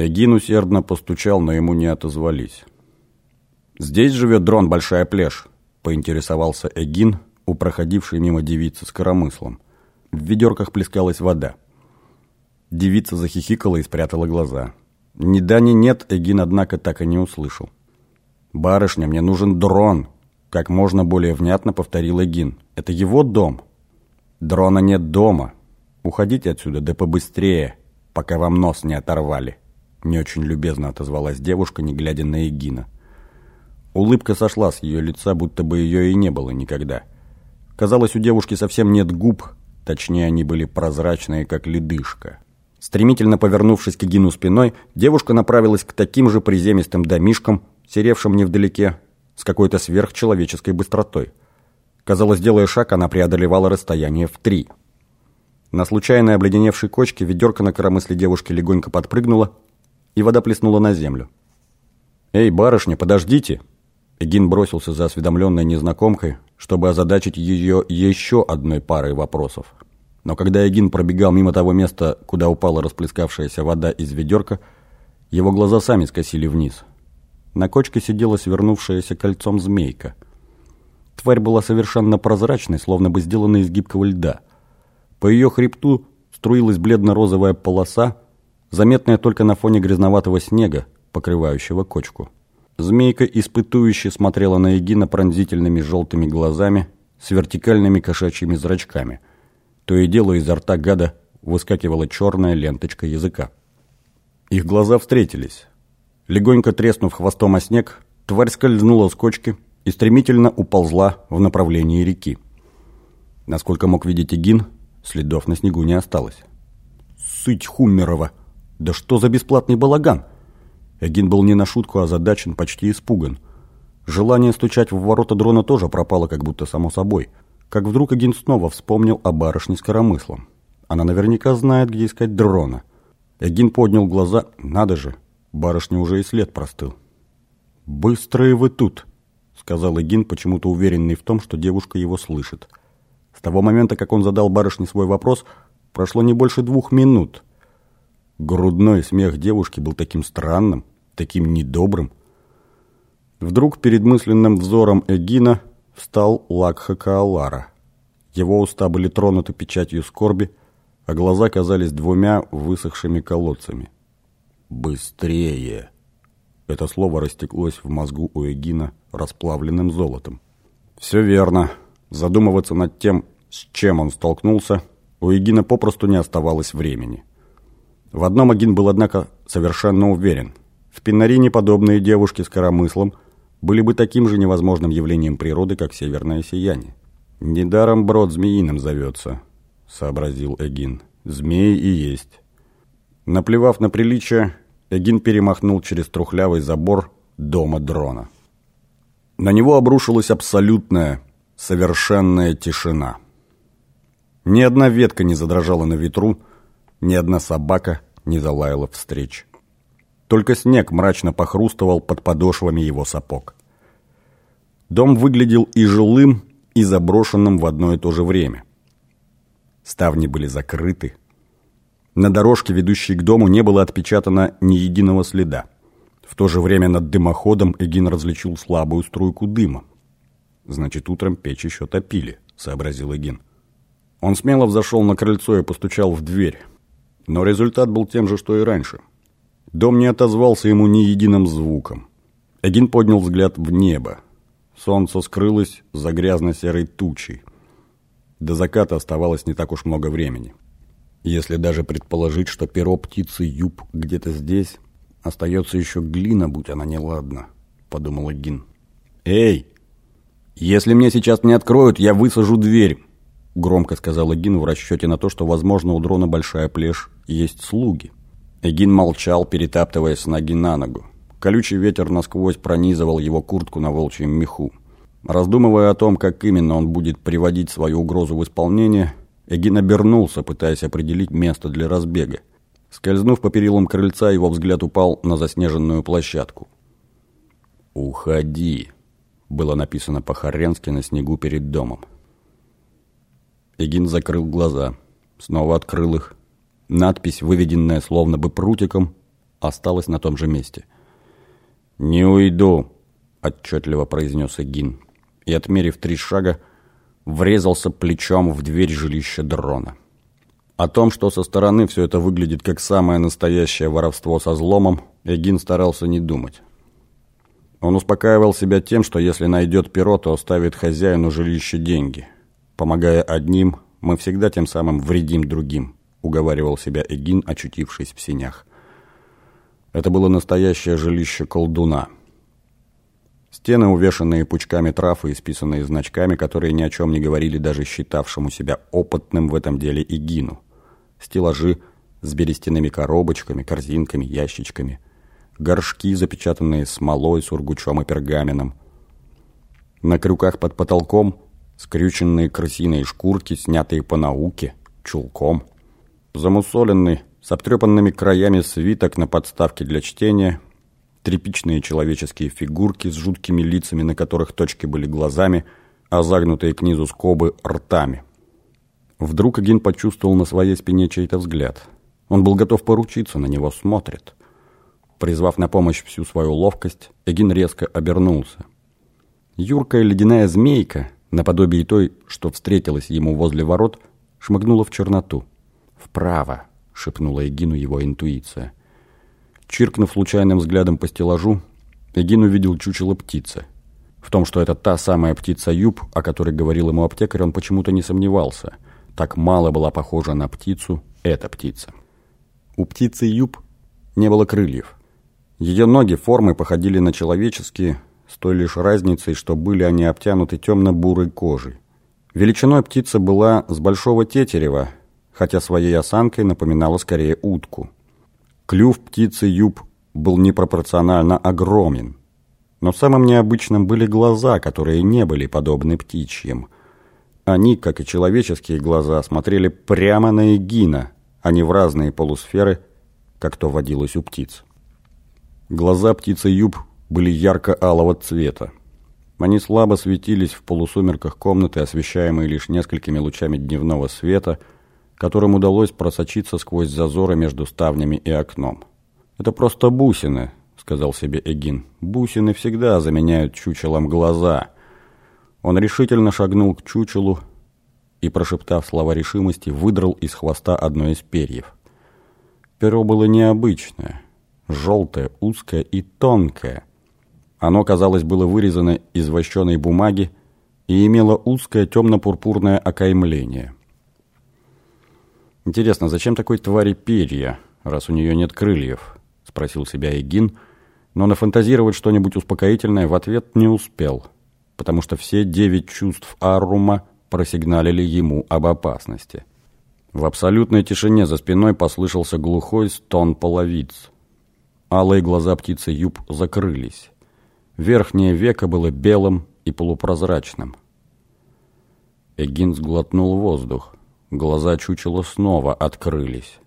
Эгин усердно постучал, но ему не отозвались. «Здесь живет дрон Большая Плешь», — поинтересовался Эгин, у проходившей мимо девицы с коромыслом. В ведерках плескалась вода. Девица захихикала и спрятала глаза. Ни да, ни нет Эгин, однако, так и не услышал. «Барышня, мне нужен дрон», — как можно более внятно повторил Эгин. «Это его дом». «Дрона нет дома. Уходите отсюда, да побыстрее, пока вам нос не оторвали», — не очень любезно отозвалась девушка, не глядя на Эгина. Улыбка сошла с ее лица, будто бы ее и не было никогда. Казалось, у девушки совсем нет губ, точнее, они были прозрачные, как ледышка. Стремительно повернувшись к Эгину спиной, девушка направилась к таким же приземистым домишкам, серевшим невдалеке, с какой-то сверхчеловеческой быстротой. Казалось, делая шаг, она преодолевала расстояние в три. На случайной обледеневшей кочке ведерко на коромысле девушки легонько подпрыгнуло, и вода плеснула на землю. «Эй, барышня, подождите!» Эгин бросился за осведомленной незнакомкой, чтобы озадачить ее еще одной парой вопросов. Но когда Эгин пробегал мимо того места, куда упала расплескавшаяся вода из ведерка, его глаза сами скосили вниз. На кочке сидела свернувшаяся кольцом змейка. Тварь была совершенно прозрачной, словно бы сделана из гибкого льда. По ее хребту струилась бледно-розовая полоса, заметная только на фоне грязноватого снега, покрывающего кочку. Змейка испытующе смотрела на Эгина пронзительными желтыми глазами с вертикальными кошачьими зрачками. То и дело изо рта гада выскакивала черная ленточка языка. Их глаза встретились. Легонько треснув хвостом о снег, тварь скользнула с кочки и стремительно уползла в направлении реки. Насколько мог видеть Эгин, следов на снегу не осталось. «Сыть Хуммерова! Да что за бесплатный балаган!» Эгин был не на шутку озадачен, почти испуган. Желание стучать в ворота дрона тоже пропало, как будто само собой. Как вдруг Эгин снова вспомнил о барышне с коромыслом. Она наверняка знает, где искать дрона. Эгин поднял глаза. Надо же, барышня уже и след простыл. «Быстрые вы тут!» — сказал Эгин, почему-то уверенный в том, что девушка его слышит. С того момента, как он задал барышне свой вопрос, прошло не больше двух минут — Грудной смех девушки был таким странным, таким недобрым. Вдруг перед мысленным взором Эгина встал Лакха Каалара. Его уста были тронуты печатью скорби, а глаза казались двумя высохшими колодцами. «Быстрее!» Это слово растеклось в мозгу у Эгина расплавленным золотом. «Все верно. Задумываться над тем, с чем он столкнулся, у Эгина попросту не оставалось времени. В одном Агин был, однако, совершенно уверен. В Пинарине подобные девушки с коромыслом были бы таким же невозможным явлением природы, как северное сияние. «Недаром брод змеиным зовется», — сообразил Эгин. «Змеи и есть». Наплевав на приличие, Эгин перемахнул через трухлявый забор дома дрона. На него обрушилась абсолютная, совершенная тишина. Ни одна ветка не задрожала на ветру, ни одна собака не залаяла встреч. Только снег мрачно похрустывал под подошвами его сапог. Дом выглядел и жилым, и заброшенным в одно и то же время. Ставни были закрыты. На дорожке, ведущей к дому, не было отпечатано ни единого следа. В то же время над дымоходом Эгин различил слабую струйку дыма. «Значит, утром печь еще топили», — сообразил Эгин. Он смело взошел на крыльцо и постучал в дверь. Но результат был тем же, что и раньше. Дом не отозвался ему ни единым звуком. Эгин поднял взгляд в небо. Солнце скрылось за грязно-серой тучей. До заката оставалось не так уж много времени. Если даже предположить, что перо птицы Юб где-то здесь, остается еще глина, будь она неладна, подумал Эгин. «Эй! Если мне сейчас не откроют, я высажу дверь!» Громко сказал Эгин в расчете на то, что, возможно, у дрона большая плешь есть слуги. Эгин молчал, перетаптываясь с ноги на ногу. Колючий ветер насквозь пронизывал его куртку на волчьем меху. Раздумывая о том, как именно он будет приводить свою угрозу в исполнение, Эгин обернулся, пытаясь определить место для разбега. Скользнув по перилам крыльца, его взгляд упал на заснеженную площадку. «Уходи», — было написано по-хоренски на снегу перед домом. Эгин закрыл глаза, снова открыл их. Надпись, выведенная словно бы прутиком, осталась на том же месте. «Не уйду», — отчетливо произнес Эгин, и, отмерив три шага, врезался плечом в дверь жилища дрона. О том, что со стороны все это выглядит как самое настоящее воровство со зломом, Эгин старался не думать. Он успокаивал себя тем, что если найдет перо, то оставит хозяину жилища деньги. Помогая одним, мы всегда тем самым вредим другим, уговаривал себя Эгин, очутившись в синях. Это было настоящее жилище колдуна. Стены, увешанные пучками трав и исписанные значками, которые ни о чем не говорили даже считавшему себя опытным в этом деле Эгину. Стеллажи с берестяными коробочками, корзинками, ящичками – горшки, запечатанные смолой, сургучом и пергаменом. На крюках под потолком скрюченные крысиные шкурки, снятые по науке, чулком. Замусоленный, с обтрепанными краями свиток на подставке для чтения, тряпичные человеческие фигурки с жуткими лицами, на которых точки были глазами, а загнутые к низу скобы ртами. Вдруг Агин почувствовал на своей спине чей-то взгляд. Он был готов поручиться, на него смотрят. Призвав на помощь всю свою ловкость, Эгин резко обернулся. Юркая ледяная змейка, наподобие той, что встретилась ему возле ворот, шмыгнула в черноту. «Вправо!» — шепнула Эгину его интуиция. Чиркнув случайным взглядом по стеллажу, Эгин увидел чучело птицы. В том, что это та самая птица Юб, о которой говорил ему аптекарь, он почему-то не сомневался. Так мало была похожа на птицу эта птица. У птицы Юб не было крыльев. Ее ноги формы походили на человеческие, с той лишь разницей, что были они обтянуты темно-бурой кожей. Величиной птица была с большого тетерева, хотя своей осанкой напоминала скорее утку. Клюв птицы юб был непропорционально огромен. Но самым необычным были глаза, которые не были подобны птичьим. Они, как и человеческие глаза, смотрели прямо на Эгина, а не в разные полусферы, как то водилось у птиц. Глаза птицы Юб были ярко-алого цвета. Они слабо светились в полусумерках комнаты, освещаемые лишь несколькими лучами дневного света, которым удалось просочиться сквозь зазоры между ставнями и окном. «Это просто бусины», — сказал себе Эгин. «Бусины всегда заменяют чучелом глаза». Он решительно шагнул к чучелу и, прошептав слова решимости, выдрал из хвоста одно из перьев. Перо было необычное — желтое, узкое и тонкое. Оно, казалось, было вырезано из вощеной бумаги и имело узкое темно-пурпурное окаймление. «Интересно, зачем такой твари перья, раз у нее нет крыльев?» — спросил себя Эгин, но нафантазировать что-нибудь успокоительное в ответ не успел, потому что все девять чувств Аррума просигналили ему об опасности. В абсолютной тишине за спиной послышался глухой стон половиц — Алые глаза птицы Юб закрылись. Верхнее веко было белым и полупрозрачным. Эгин сглотнул воздух. Глаза чучела снова открылись.